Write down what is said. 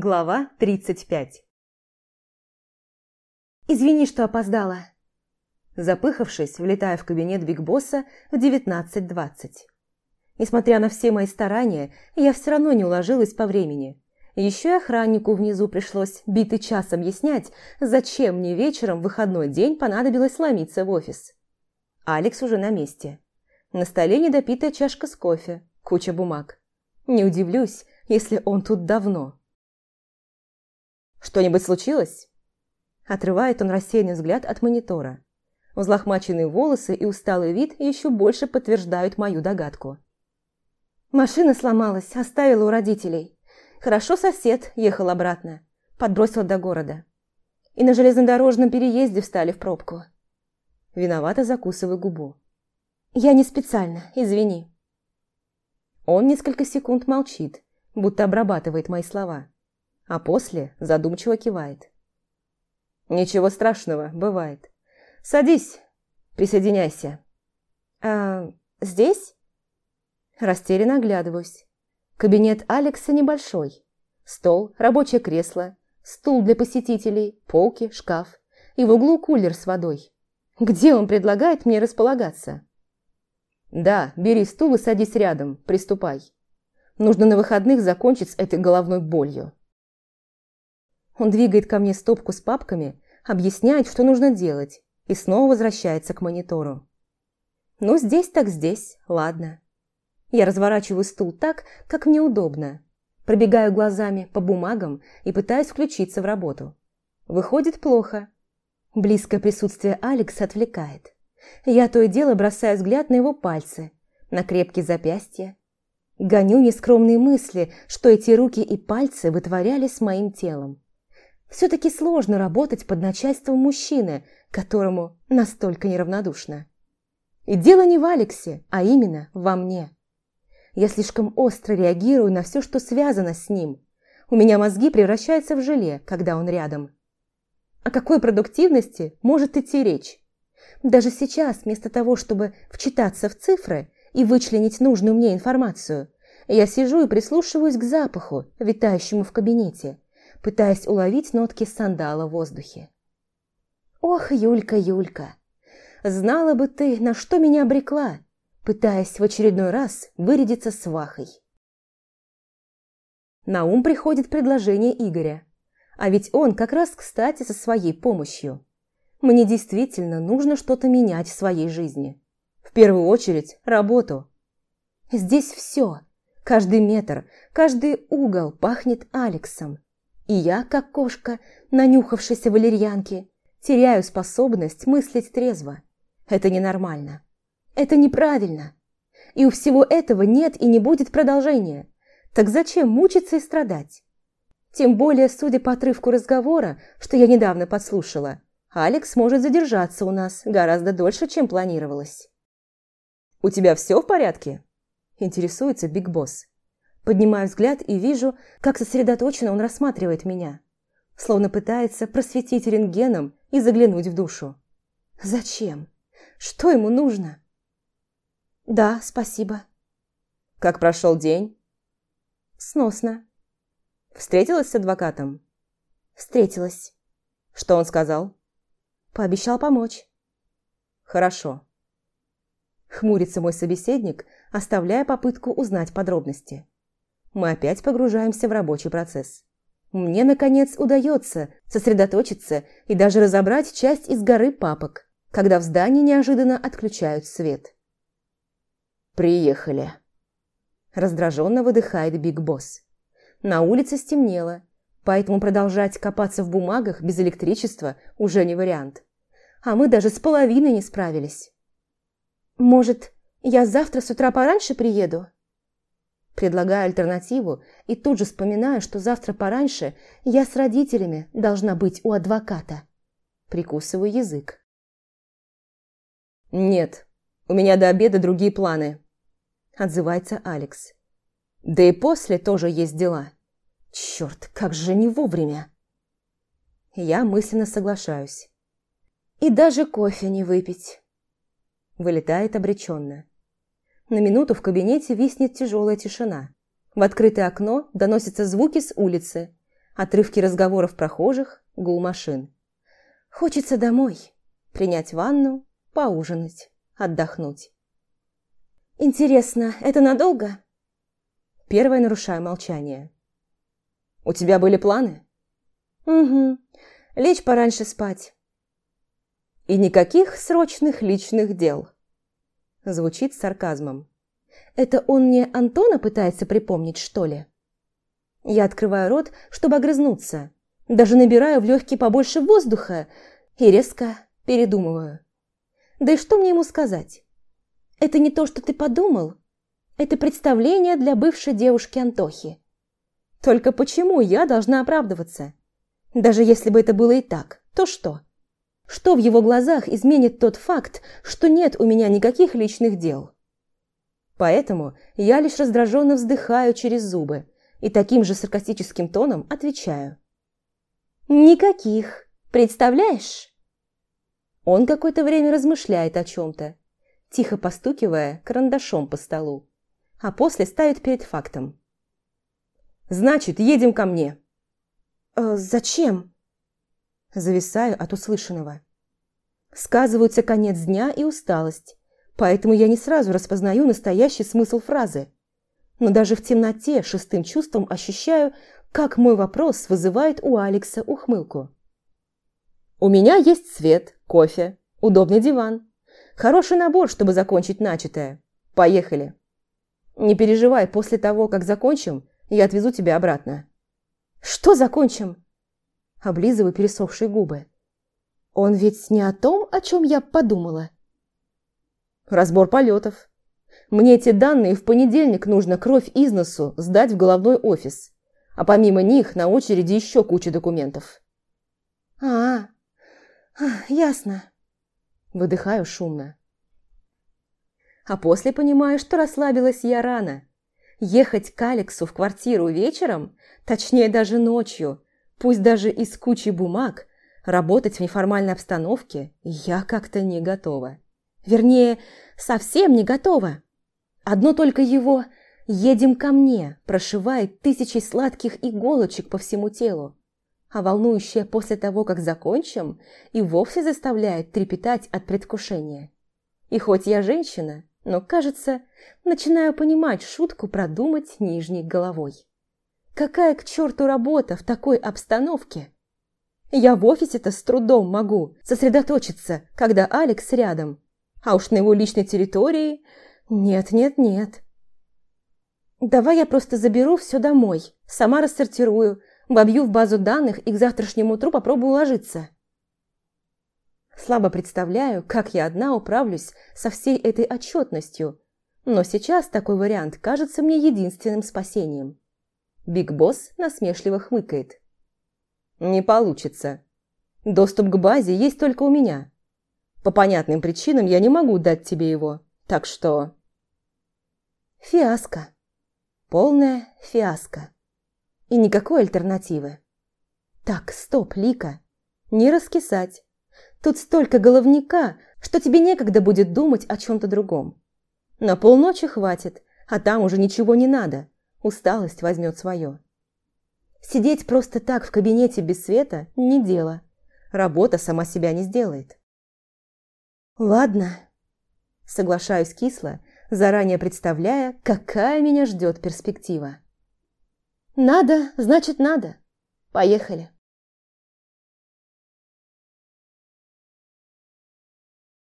Глава 35 «Извини, что опоздала!» Запыхавшись, влетая в кабинет Биг Босса в 19.20. Несмотря на все мои старания, я все равно не уложилась по времени. Еще и охраннику внизу пришлось битый час объяснять, зачем мне вечером в выходной день понадобилось ломиться в офис. Алекс уже на месте. На столе недопитая чашка с кофе, куча бумаг. Не удивлюсь, если он тут давно. «Что-нибудь случилось?» Отрывает он рассеянный взгляд от монитора. Взлохмаченные волосы и усталый вид еще больше подтверждают мою догадку. Машина сломалась, оставила у родителей. Хорошо сосед ехал обратно, подбросил до города. И на железнодорожном переезде встали в пробку. Виновато закусываю губу. «Я не специально, извини». Он несколько секунд молчит, будто обрабатывает мои слова, а после задумчиво кивает. «Ничего страшного, бывает. Садись, присоединяйся». «А здесь?» Растерянно оглядываюсь. Кабинет Алекса небольшой. Стол, рабочее кресло, стул для посетителей, полки, шкаф. И в углу кулер с водой. Где он предлагает мне располагаться? Да, бери стул и садись рядом, приступай. Нужно на выходных закончить с этой головной болью. Он двигает ко мне стопку с папками, объясняет, что нужно делать, и снова возвращается к монитору. Ну, здесь так здесь, ладно. Я разворачиваю стул так, как мне удобно. Пробегаю глазами по бумагам и пытаюсь включиться в работу. Выходит плохо. Близкое присутствие Алекса отвлекает. Я то и дело бросаю взгляд на его пальцы, на крепкие запястья. Гоню нескромные мысли, что эти руки и пальцы вытворяли с моим телом. Все-таки сложно работать под начальством мужчины, которому настолько неравнодушно. И дело не в Алексе, а именно во мне. Я слишком остро реагирую на все, что связано с ним. У меня мозги превращаются в желе, когда он рядом. О какой продуктивности может идти речь? Даже сейчас, вместо того, чтобы вчитаться в цифры и вычленить нужную мне информацию, я сижу и прислушиваюсь к запаху, витающему в кабинете, пытаясь уловить нотки сандала в воздухе. «Ох, Юлька, Юлька, знала бы ты, на что меня обрекла, пытаясь в очередной раз вырядиться свахой». На ум приходит предложение Игоря. А ведь он как раз кстати со своей помощью. Мне действительно нужно что-то менять в своей жизни. В первую очередь работу. Здесь все, каждый метр, каждый угол пахнет Алексом. И я, как кошка, нанюхавшаяся валерьянки, теряю способность мыслить трезво. Это ненормально. Это неправильно. И у всего этого нет и не будет продолжения. Так зачем мучиться и страдать? Тем более, судя по отрывку разговора, что я недавно подслушала, Алекс может задержаться у нас гораздо дольше, чем планировалось. «У тебя все в порядке?» – интересуется Биг Босс. Поднимаю взгляд и вижу, как сосредоточенно он рассматривает меня, словно пытается просветить рентгеном и заглянуть в душу. «Зачем? Что ему нужно?» «Да, спасибо». «Как прошел день?» «Сносно». «Встретилась с адвокатом?» «Встретилась». «Что он сказал?» Пообещал помочь. Хорошо. Хмурится мой собеседник, оставляя попытку узнать подробности. Мы опять погружаемся в рабочий процесс. Мне, наконец, удается сосредоточиться и даже разобрать часть из горы папок, когда в здании неожиданно отключают свет. «Приехали», – раздраженно выдыхает Биг Босс. На улице стемнело, поэтому продолжать копаться в бумагах без электричества уже не вариант. А мы даже с половиной не справились. «Может, я завтра с утра пораньше приеду?» Предлагаю альтернативу и тут же вспоминаю, что завтра пораньше я с родителями должна быть у адвоката. Прикусываю язык. «Нет, у меня до обеда другие планы», – отзывается Алекс. «Да и после тоже есть дела». Черт, как же не вовремя. Я мысленно соглашаюсь. И даже кофе не выпить. Вылетает обреченно. На минуту в кабинете виснет тяжелая тишина. В открытое окно доносятся звуки с улицы, Отрывки разговоров прохожих, гул машин. Хочется домой, принять ванну, поужинать, отдохнуть. «Интересно, это надолго?» Первое нарушаю молчание. «У тебя были планы?» «Угу. Лечь пораньше спать». «И никаких срочных личных дел?» Звучит с сарказмом. «Это он мне Антона пытается припомнить, что ли?» Я открываю рот, чтобы огрызнуться. Даже набираю в легкие побольше воздуха и резко передумываю. Да и что мне ему сказать? Это не то, что ты подумал. Это представление для бывшей девушки Антохи. Только почему я должна оправдываться? Даже если бы это было и так, то что? Что в его глазах изменит тот факт, что нет у меня никаких личных дел? Поэтому я лишь раздраженно вздыхаю через зубы и таким же саркастическим тоном отвечаю. «Никаких, представляешь?» Он какое-то время размышляет о чем-то, тихо постукивая карандашом по столу, а после ставит перед фактом. «Значит, едем ко мне». «Э, «Зачем?» Зависаю от услышанного. Сказываются конец дня и усталость, поэтому я не сразу распознаю настоящий смысл фразы. Но даже в темноте шестым чувством ощущаю, как мой вопрос вызывает у Алекса ухмылку. «У меня есть свет, кофе, удобный диван. Хороший набор, чтобы закончить начатое. Поехали. Не переживай, после того, как закончим, я отвезу тебя обратно». «Что закончим?» Облизываю пересохшие губы. «Он ведь не о том, о чем я подумала». «Разбор полетов. Мне эти данные в понедельник нужно кровь из носу сдать в головной офис, а помимо них на очереди еще куча документов». «А, ясно». Выдыхаю шумно. А после понимаю, что расслабилась я рано. Ехать к Алексу в квартиру вечером, точнее даже ночью, пусть даже из кучи бумаг, работать в неформальной обстановке я как-то не готова. Вернее, совсем не готова. Одно только его «едем ко мне» прошивает тысячи сладких иголочек по всему телу а волнующее после того, как закончим, и вовсе заставляет трепетать от предвкушения. И хоть я женщина, но, кажется, начинаю понимать шутку продумать нижней головой. Какая к черту работа в такой обстановке? Я в офисе-то с трудом могу сосредоточиться, когда Алекс рядом, а уж на его личной территории нет-нет-нет. Давай я просто заберу все домой, сама рассортирую, Вобью в базу данных и к завтрашнему утру попробую уложиться. Слабо представляю, как я одна управлюсь со всей этой отчетностью, но сейчас такой вариант кажется мне единственным спасением. Биг Босс насмешливо хмыкает. «Не получится. Доступ к базе есть только у меня. По понятным причинам я не могу дать тебе его, так что...» Фиаско. Полная фиаско. И никакой альтернативы. Так, стоп, Лика. Не раскисать. Тут столько головника, что тебе некогда будет думать о чем-то другом. На полночи хватит, а там уже ничего не надо. Усталость возьмет свое. Сидеть просто так в кабинете без света – не дело. Работа сама себя не сделает. Ладно. Соглашаюсь кисло, заранее представляя, какая меня ждет перспектива. Надо, значит надо. Поехали.